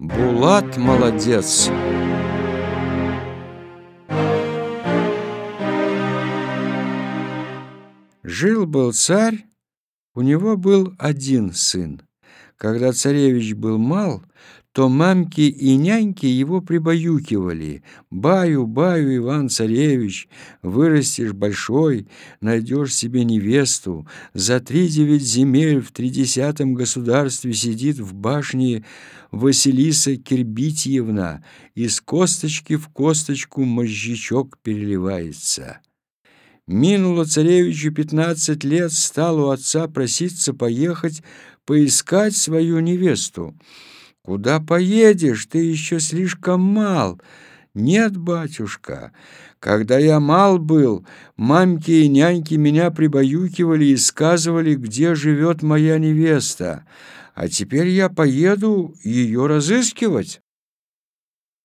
Булат молодец. Жил-был царь, у него был один сын. Когда царевич был мал, то мамки и няньки его прибаюкивали. «Баю, баю, Иван-царевич, вырастешь большой, найдешь себе невесту. За три девять земель в тридесятом государстве сидит в башне Василиса Кирбитьевна, из косточки в косточку мозжечок переливается». Минуло царевичу пятнадцать лет, стал у отца проситься поехать поискать свою невесту. Куда поедешь? Ты еще слишком мал. Нет, батюшка, когда я мал был, мамки и няньки меня прибаюкивали и сказывали, где живет моя невеста. А теперь я поеду ее разыскивать.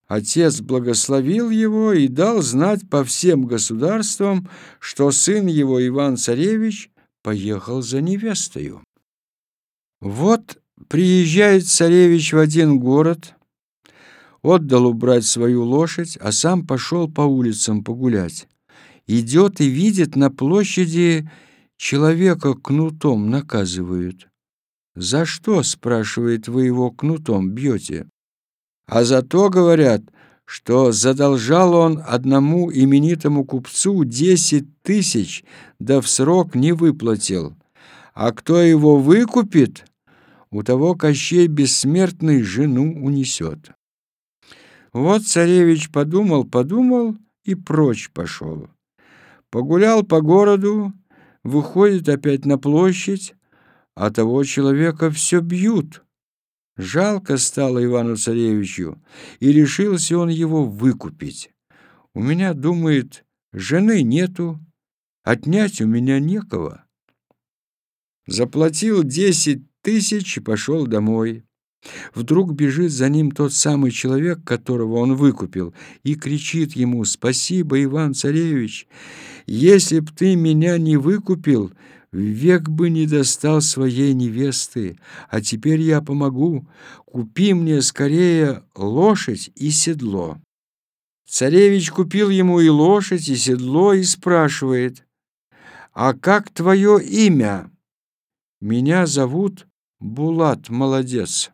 Отец благословил его и дал знать по всем государствам, что сын его Иван-царевич поехал за невестою. Вот Приезжает царевич в один город, отдал убрать свою лошадь, а сам пошел по улицам погулять. Идет и видит на площади человека кнутом наказывают. «За что, — спрашивает, — вы его кнутом бьете?» А за то, говорят, что задолжал он одному именитому купцу десять тысяч, да в срок не выплатил. А кто его выкупит, у того Кощей бессмертный жену унесет. Вот царевич подумал, подумал и прочь пошел. Погулял по городу, выходит опять на площадь, а того человека все бьют. Жалко стало Ивану-царевичу, и решился он его выкупить. У меня, думает, жены нету, отнять у меня некого. Заплатил десять тысяч и пошел домой. Вдруг бежит за ним тот самый человек, которого он выкупил, и кричит ему «Спасибо, Иван-царевич! Если б ты меня не выкупил, век бы не достал своей невесты, а теперь я помогу. Купи мне скорее лошадь и седло». Царевич купил ему и лошадь, и седло, и спрашивает «А как твое имя?» «Меня зовут Булат молодец.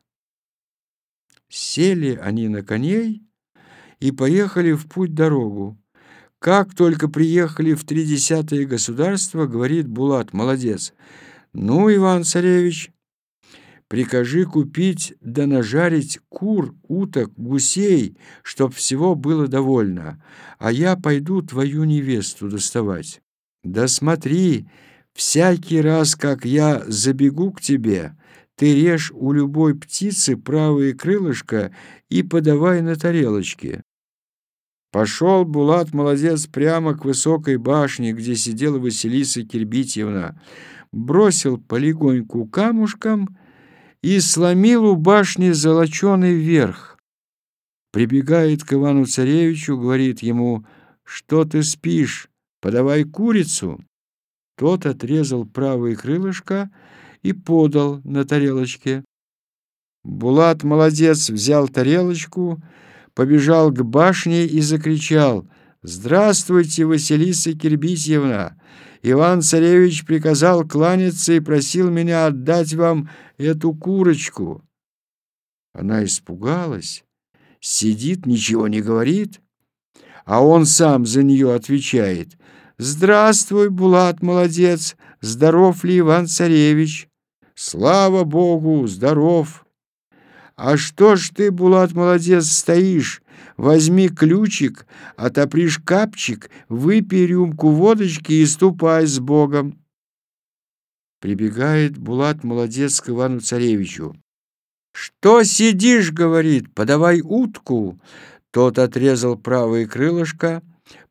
Сели они на коней и поехали в путь-дорогу. Как только приехали в тридесятое государство, говорит Булат, молодец. Ну, Иван-царевич, прикажи купить да нажарить кур, уток, гусей, чтоб всего было довольно, а я пойду твою невесту доставать. Да смотри, всякий раз, как я забегу к тебе, ты режь у любой птицы правое крылышко и подавай на тарелочке. Пошел Булат, молодец, прямо к высокой башне, где сидела Василиса Кирбитьевна, бросил полегоньку камушком и сломил у башни золоченый верх. Прибегает к Ивану-царевичу, говорит ему, «Что ты спишь? Подавай курицу». Тот отрезал правое крылышко и подал на тарелочке. Булат, молодец, взял тарелочку, побежал к башне и закричал «Здравствуйте, Василиса Кирбисьевна! Иван-царевич приказал кланяться и просил меня отдать вам эту курочку». Она испугалась, сидит, ничего не говорит, а он сам за нее отвечает «Здравствуй, Булат, молодец! Здоров ли Иван-царевич?» Слава Богу, здоров. А что ж ты, Булат, молодец, стоишь? Возьми ключик, отопри шкафчик, выпей рюмку водочки и ступай с Богом. Прибегает Булат, молодец, к Ивану-царевичу. «Что сидишь?» — говорит, — «подавай утку». Тот отрезал правое крылышко,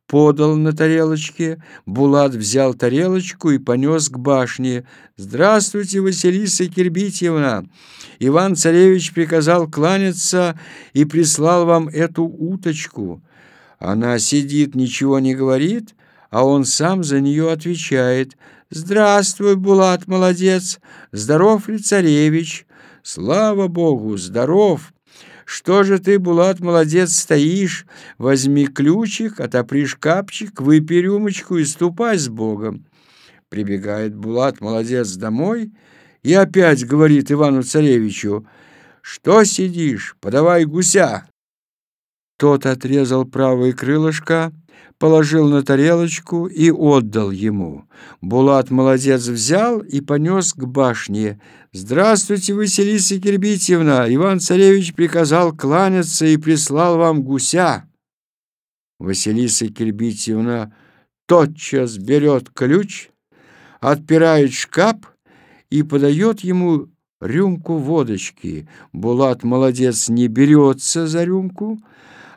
подал на тарелочке. Булат взял тарелочку и понес к башне. «Здравствуйте, Василиса Кирбитьевна! Иван-царевич приказал кланяться и прислал вам эту уточку. Она сидит, ничего не говорит, а он сам за нее отвечает. «Здравствуй, Булат, молодец! Здоров ли царевич?» «Слава Богу, здоров!» Что же ты, Булат, молодец, стоишь? Возьми ключик, отопри шкафчик, выпей рюмочку и ступай с Богом. Прибегает Булат, молодец, домой и опять говорит Ивану-царевичу, «Что сидишь? Подавай гуся!» Тот отрезал правое крылышко, положил на тарелочку и отдал ему. Булат молодец взял и понес к башне. «Здравствуйте, Василиса Кирбитьевна! Иван-царевич приказал кланяться и прислал вам гуся». Василиса Кирбитьевна тотчас берет ключ, отпирает шкаф и подает ему рюмку водочки. Булат молодец не берется за рюмку,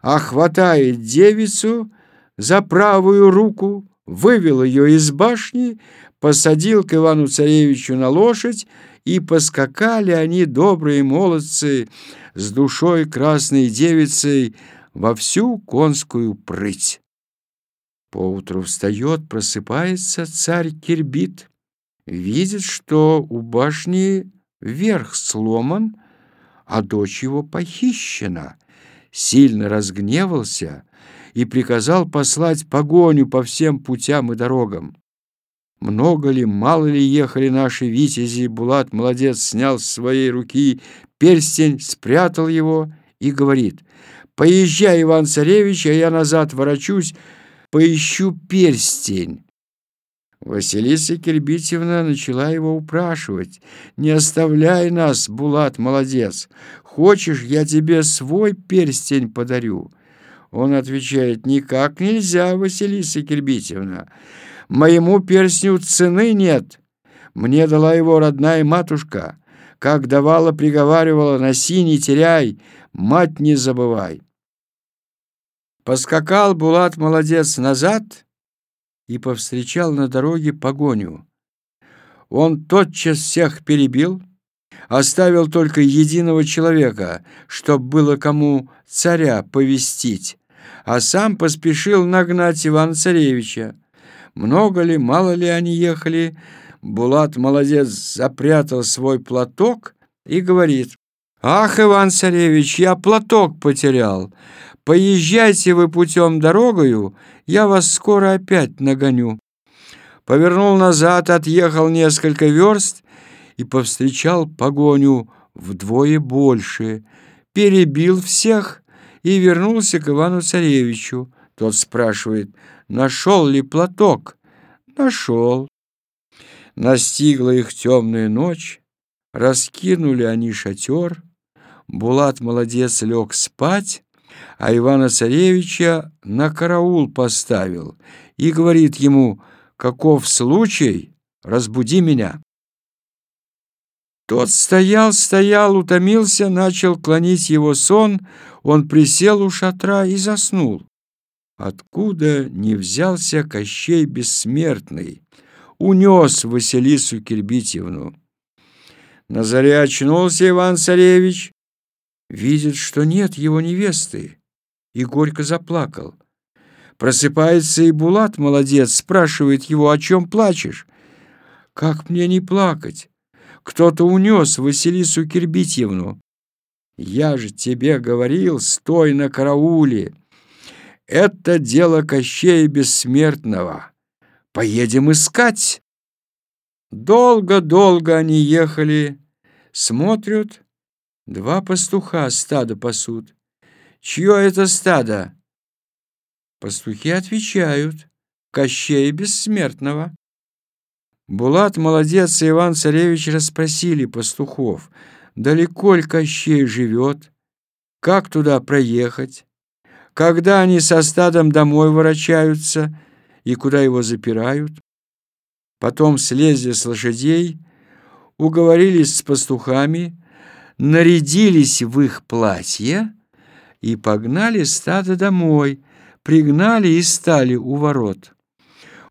а хватает девицу за правую руку, вывел ее из башни, посадил к Ивану-царевичу на лошадь, и поскакали они, добрые молодцы, с душой красной девицей во всю конскую прыть. Поутру встает, просыпается царь Кирбит, видит, что у башни верх сломан, а дочь его похищена. Сильно разгневался и приказал послать погоню по всем путям и дорогам. Много ли, мало ли ехали наши витязи, Булат, молодец, снял с своей руки перстень, спрятал его и говорит, «Поезжай, Иван-царевич, а я назад ворочусь, поищу перстень». Василиса Кирбитьевна начала его упрашивать. «Не оставляй нас, Булат, молодец! Хочешь, я тебе свой перстень подарю?» Он отвечает, «Никак нельзя, Василиса Кирбитьевна. Моему перстню цены нет. Мне дала его родная матушка. Как давала, приговаривала, носи, не теряй, мать не забывай». Поскакал Булат, молодец, назад и повстречал на дороге погоню. Он тотчас всех перебил, оставил только единого человека, чтоб было кому царя повестить, а сам поспешил нагнать Ивана-царевича. Много ли, мало ли они ехали, Булат, молодец, запрятал свой платок и говорит, «Ах, Иван-царевич, я платок потерял. Поезжайте вы путем дорогою, я вас скоро опять нагоню». Повернул назад, отъехал несколько верст и повстречал погоню вдвое больше, перебил всех и вернулся к Ивану-царевичу. Тот спрашивает, нашел ли платок? Нашел. Настигла их темная ночь, раскинули они шатер, Булат молодец лег спать, а Ивана-царевича на караул поставил и говорит ему, каков случай, разбуди меня. Тот стоял, стоял, утомился, начал клонить его сон, он присел у шатра и заснул. Откуда не взялся Кощей Бессмертный, унес Василису Кирбитьевну. На заре очнулся Иван-царевич, видит, что нет его невесты, и горько заплакал. Просыпается и Булат, молодец, спрашивает его, о чем плачешь? Как мне не плакать? Кто-то унес Василису Кирбитьевну. Я же тебе говорил, стой на карауле. Это дело Кощея Бессмертного. Поедем искать. Долго-долго они ехали, смотрят, два пастуха стадо пасут. Чье это стадо? Пастухи отвечают, Кощея Бессмертного. Булат, молодец, и Иван-царевич расспросили пастухов, далеко ли Кощей живет, как туда проехать, когда они со стадом домой ворочаются и куда его запирают. Потом слезли с лошадей, уговорились с пастухами, нарядились в их платье и погнали стадо домой, пригнали и стали у ворот.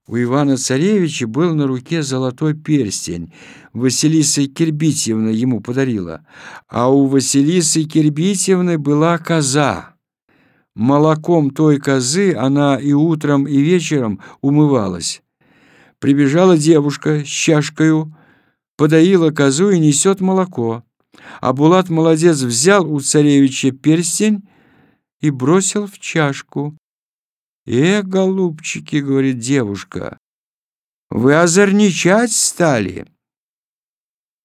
У Ивана-царевича был на руке золотой перстень. Василиса Кирбитьевна ему подарила. А у Василисы Кирбитьевны была коза. Молоком той козы она и утром, и вечером умывалась. Прибежала девушка с чашкою, подоила козу и несет молоко. а Булат молодец взял у царевича перстень и бросил в чашку. «Э, голубчики, — говорит девушка, — вы озорничать стали!»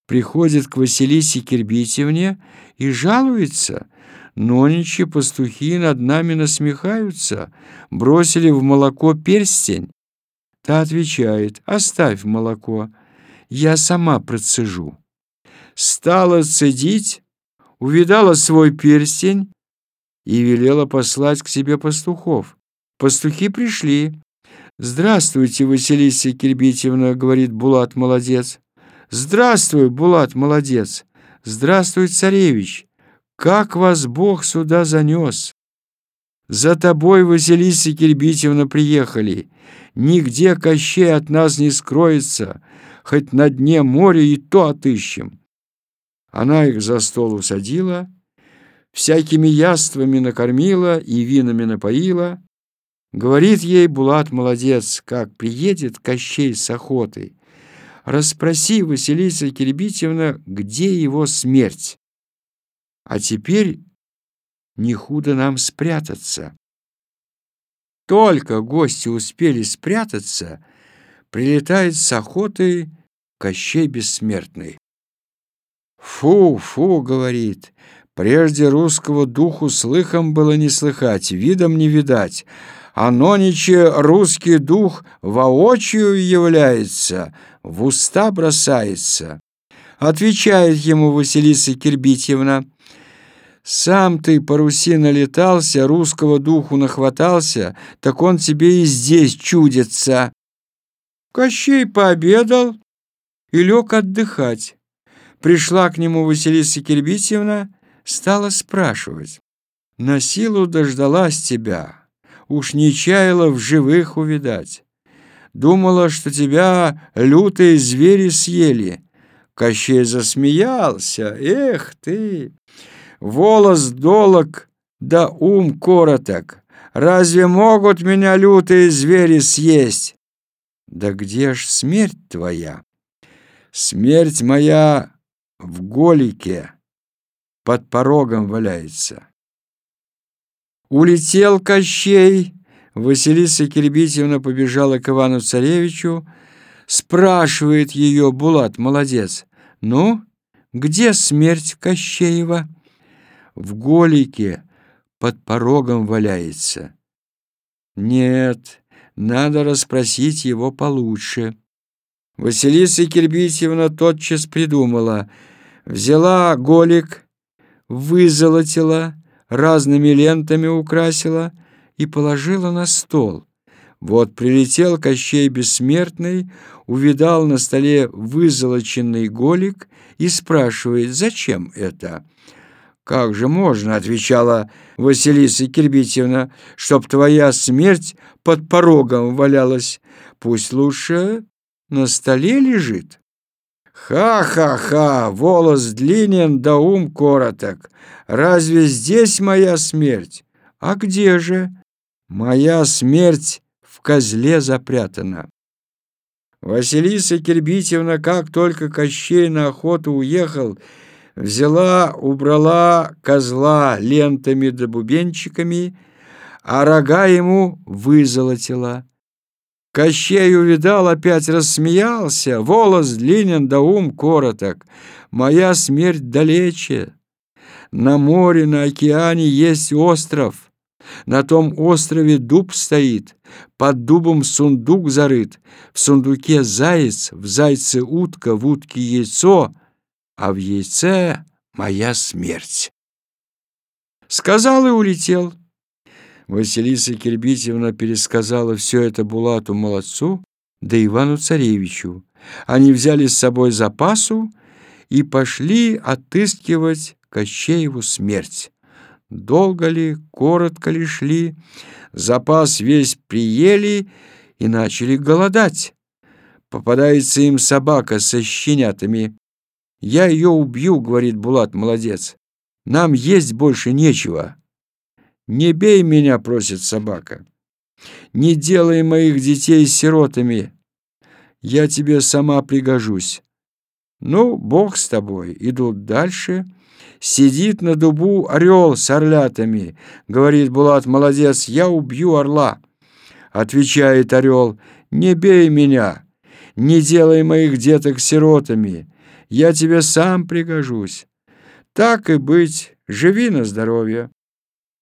Приходит к Василисе Кирбитевне и жалуется. Ноничи пастухи над нами насмехаются, бросили в молоко перстень. Та отвечает, оставь молоко, я сама процежу. Стала цедить, увидала свой перстень и велела послать к себе пастухов. Пастухи пришли. «Здравствуйте, Василиса Кирбитьевна», — говорит Булат молодец. «Здравствуй, Булат молодец! Здравствуй, царевич! Как вас Бог сюда занес? За тобой, Василиса Кирбитьевна, приехали. Нигде Кощей от нас не скроется, хоть на дне моря и то отыщем». Она их за стол усадила, всякими яствами накормила и винами напоила, Говорит ей Булат молодец, как приедет Кощей с охотой. Расспроси, Василиса Кирбитьевна, где его смерть. А теперь не худо нам спрятаться. Только гости успели спрятаться, прилетает с охотой Кощей Бессмертный. «Фу, фу!» — говорит. «Прежде русского духу слыхом было не слыхать, видом не видать» а нониче русский дух воочию является, в уста бросается. Отвечает ему Василиса Кирбитьевна, «Сам ты, парусина, летался, русского духу нахватался, так он тебе и здесь чудится». Кощей пообедал и лег отдыхать. Пришла к нему Василиса Кирбитьевна, стала спрашивать, «На силу дождалась тебя» уж не чаяла в живых увидать. Думала, что тебя лютые звери съели. Кощей засмеялся. Эх ты! Волос долог, да ум короток. Разве могут меня лютые звери съесть? Да где ж смерть твоя? Смерть моя в голике под порогом валяется. Улетел Кощей. Василиса Кирбитьевна побежала к Ивану-Царевичу. Спрашивает ее Булат, молодец. «Ну, где смерть Кощеева?» «В голике под порогом валяется». «Нет, надо расспросить его получше». Василиса Кирбитьевна тотчас придумала. Взяла голик, вызолотила, разными лентами украсила и положила на стол. Вот прилетел Кощей Бессмертный, увидал на столе вызолоченный голик и спрашивает, зачем это? «Как же можно, — отвечала Василиса Кирбитьевна, — чтоб твоя смерть под порогом валялась? Пусть лучше на столе лежит». «Ха-ха-ха! Волос длинен, да ум короток. Разве здесь моя смерть? А где же? Моя смерть в козле запрятана». Василиса Кирбитьевна, как только Кощей на охоту уехал, взяла, убрала козла лентами да бубенчиками, а рога ему вызолотила. Кощей увидал, опять рассмеялся, волос длинен да ум короток. Моя смерть далече. На море, на океане есть остров. На том острове дуб стоит, под дубом сундук зарыт. В сундуке заяц, в зайце утка, в утке яйцо, а в яйце моя смерть. Сказал и улетел. Василиса Кирбитьевна пересказала все это Булату Молодцу да Ивану Царевичу. Они взяли с собой запасу и пошли отыскивать Кощееву смерть. Долго ли, коротко ли шли, запас весь приели и начали голодать. Попадается им собака со щенятами. «Я ее убью», — говорит Булат, молодец. «Нам есть больше нечего». «Не бей меня!» — просит собака. «Не делай моих детей сиротами! Я тебе сама пригожусь!» Ну, бог с тобой. Идут дальше. Сидит на дубу орел с орлятами. Говорит Булат, молодец, я убью орла. Отвечает орел, не бей меня, не делай моих деток сиротами. Я тебе сам пригожусь. Так и быть, живи на здоровье.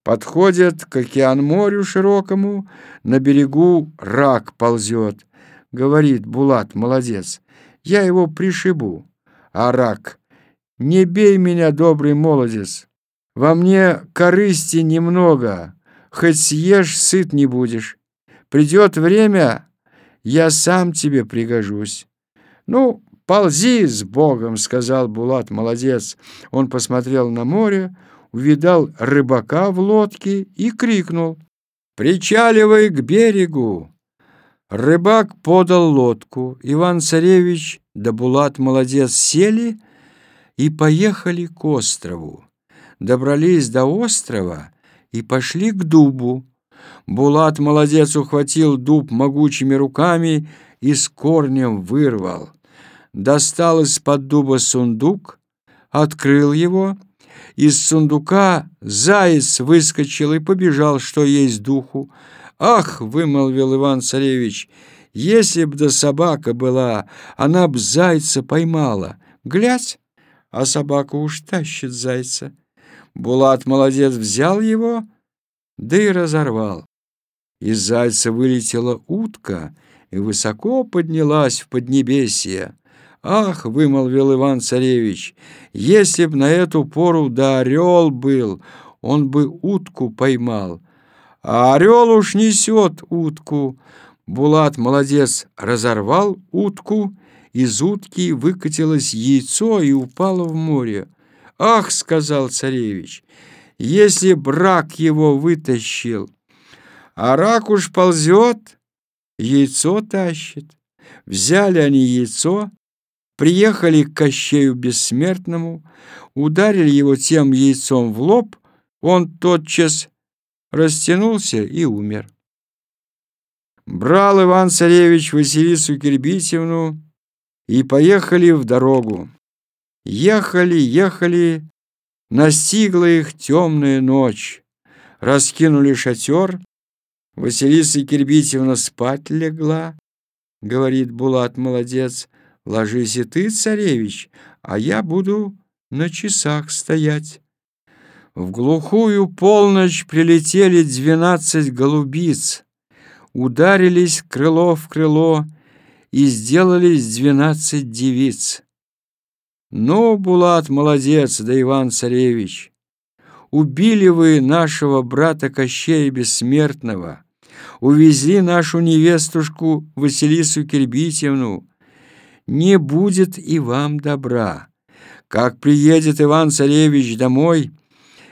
Подходят к океан-морю широкому, на берегу рак ползет. Говорит Булат, молодец, я его пришибу. А рак, не бей меня, добрый молодец, во мне корысти немного, хоть съешь, сыт не будешь. Придет время, я сам тебе пригожусь. Ну, ползи с Богом, сказал Булат, молодец. Он посмотрел на море, увидал рыбака в лодке и крикнул «Причаливай к берегу!» Рыбак подал лодку. Иван-царевич да Булат-молодец сели и поехали к острову. Добрались до острова и пошли к дубу. Булат-молодец ухватил дуб могучими руками и с корнем вырвал. Достал из-под дуба сундук, открыл его — из сундука заяц выскочил и побежал, что есть духу. «Ах!» — вымолвил Иван-царевич, «если б да собака была, она б зайца поймала. Глядь, а собака уж тащит зайца». Булат молодец взял его, да и разорвал. Из зайца вылетела утка и высоко поднялась в поднебесье. «Ах!» — вымолвил Иван-царевич, «если б на эту пору да орел был, он бы утку поймал. А орел уж несет утку». Булат, молодец, разорвал утку, из утки выкатилось яйцо и упало в море. «Ах!» — сказал царевич, «если брак его вытащил, а рак уж ползет, яйцо тащит». Взяли они яйцо, приехали к Кощею Бессмертному, ударили его тем яйцом в лоб, он тотчас растянулся и умер. Брал Иван-царевич Василису Кирбитевну и поехали в дорогу. Ехали, ехали, настигла их темная ночь. Раскинули шатер, Василиса Кирбитевна спать легла, говорит Булат, молодец, Ложись и ты, царевич, а я буду на часах стоять. В глухую полночь прилетели двенадцать голубиц, ударились крыло в крыло и сделались двенадцать девиц. Ну, Булат, молодец, да Иван-царевич, убили вы нашего брата Кощея Бессмертного, увезли нашу невестушку Василису Кирбитевну, не будет и вам добра. Как приедет Иван-царевич домой,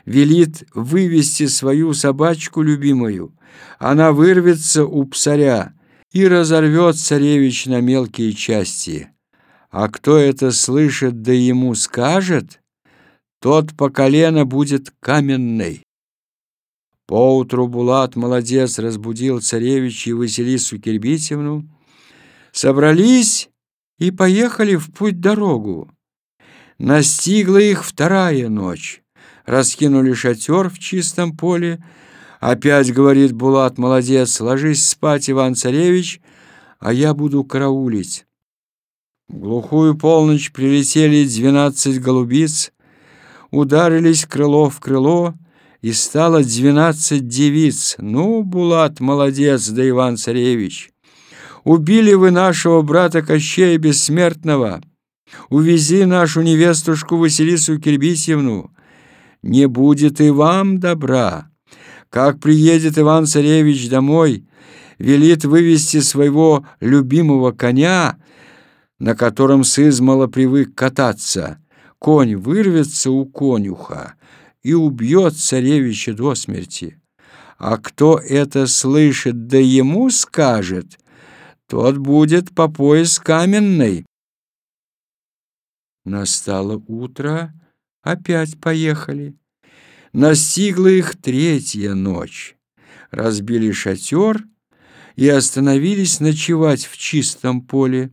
велит вывести свою собачку любимую. Она вырвется у псаря и разорвет царевич на мелкие части. А кто это слышит да ему скажет, тот по колено будет каменный. Поутру Булат, молодец, разбудил царевич и Василису Кирбитевну. Собрались и поехали в путь-дорогу. Настигла их вторая ночь. Раскинули шатер в чистом поле. Опять говорит Булат, молодец, ложись спать, Иван-царевич, а я буду караулить. В глухую полночь прилетели двенадцать голубиц, ударились крыло в крыло, и стало двенадцать девиц. Ну, Булат, молодец, да Иван-царевич. Убили вы нашего брата Кощея Бессмертного. Увези нашу невестушку Василису Кирбисьевну. Не будет и вам добра. Как приедет Иван-царевич домой, велит вывести своего любимого коня, на котором сызмало привык кататься. Конь вырвется у конюха и убьет царевича до смерти. А кто это слышит, да ему скажет — тот будет по пояс каменный. Настало утро, опять поехали. Настигла их третья ночь. Разбили шатер и остановились ночевать в чистом поле.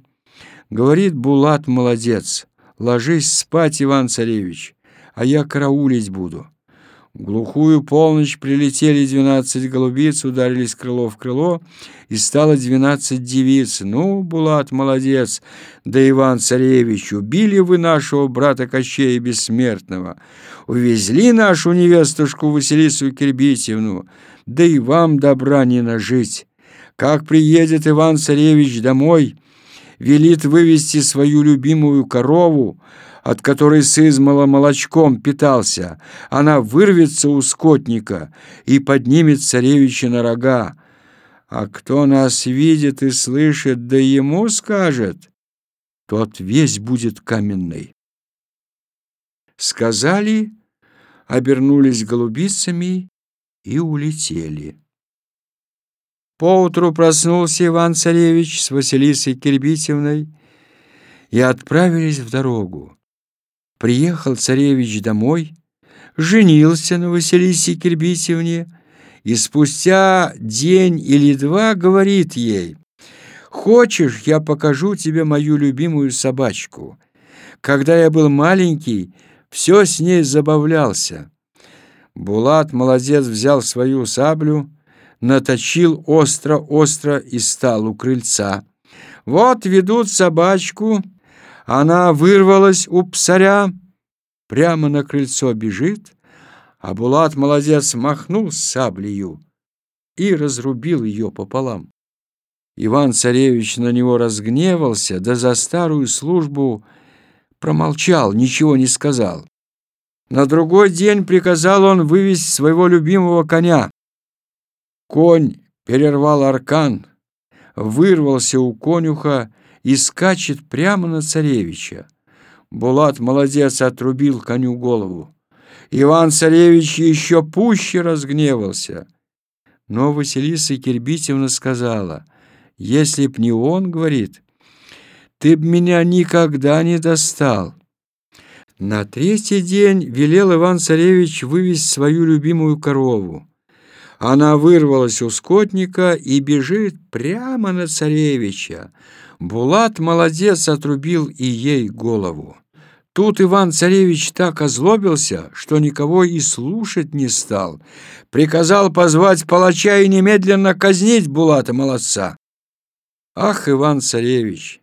Говорит Булат молодец, ложись спать, Иван-царевич, а я караулить буду». Глухую полночь прилетели двенадцать голубиц, ударились крыло в крыло, и стало двенадцать девиц. Ну, Булат, молодец, да Иван-царевич, убили вы нашего брата Кощея Бессмертного, увезли нашу невестушку Василису Кирбитьевну, да и вам добра не нажить. Как приедет Иван-царевич домой, велит вывести свою любимую корову, от которой сызмала молочком питался, она вырвется у скотника и поднимет царевича на рога. А кто нас видит и слышит, да ему скажет, тот весь будет каменный. Сказали, обернулись голубицами и улетели. Поутру проснулся Иван-царевич с Василисой Кирбитевной и отправились в дорогу. Приехал царевич домой, женился на Василисе Кирбисевне и спустя день или два говорит ей, «Хочешь, я покажу тебе мою любимую собачку? Когда я был маленький, все с ней забавлялся». Булат, молодец, взял свою саблю, наточил остро-остро и стал у крыльца. Вот ведут собачку, она вырвалась у псаря, прямо на крыльцо бежит, а Булат, молодец, махнул саблею и разрубил ее пополам. Иван-царевич на него разгневался, да за старую службу промолчал, ничего не сказал. На другой день приказал он вывести своего любимого коня. Конь перервал аркан, вырвался у конюха и скачет прямо на царевича. Булат, молодец, отрубил коню голову. Иван-царевич еще пуще разгневался. Но Василиса Кирбитевна сказала, «Если б не он, — говорит, — ты б меня никогда не достал». На третий день велел Иван-царевич вывести свою любимую корову. Она вырвалась у скотника и бежит прямо на царевича. Булат, молодец, отрубил и ей голову. Тут Иван-царевич так озлобился, что никого и слушать не стал. Приказал позвать палача и немедленно казнить Булата молодца. «Ах, Иван-царевич,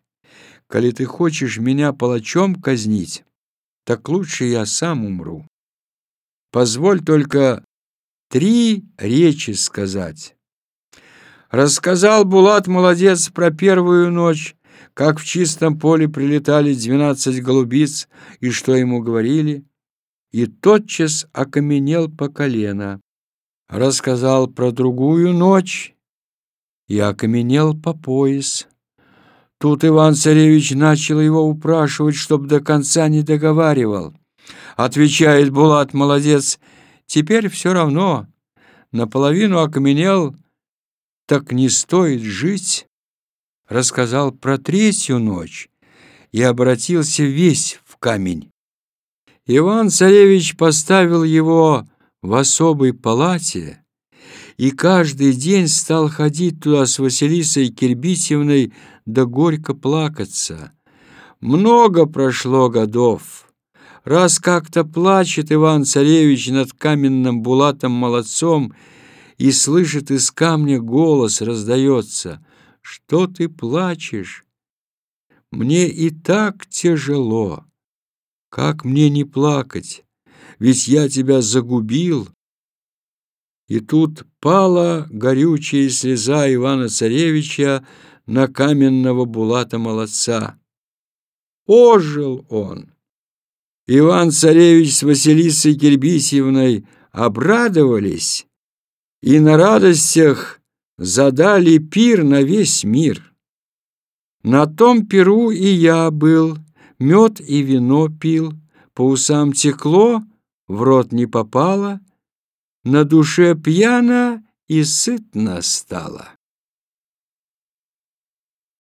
коли ты хочешь меня палачом казнить, так лучше я сам умру. Позволь только три речи сказать». Рассказал Булат молодец про первую ночь, как в чистом поле прилетали двенадцать голубиц и что ему говорили, и тотчас окаменел по колено. Рассказал про другую ночь и окаменел по пояс. Тут Иван-царевич начал его упрашивать, чтоб до конца не договаривал. Отвечает Булат, молодец, теперь все равно. Наполовину окаменел, так не стоит жить рассказал про третью ночь и обратился весь в камень. Иван-царевич поставил его в особой палате и каждый день стал ходить туда с Василисой Кирбитьевной да горько плакаться. Много прошло годов. Раз как-то плачет Иван-царевич над каменным булатом молодцом и слышит из камня голос раздается — что ты плачешь? Мне и так тяжело. Как мне не плакать? Ведь я тебя загубил. И тут пала горючая слеза Ивана-царевича на каменного булата молодца. Ожил он. Иван-царевич с Василисой Кирбисьевной обрадовались, и на радостях задали пир на весь мир. На том пиру и я был, мед и вино пил, по усам текло, в рот не попало, на душе пьяно и сытно стало.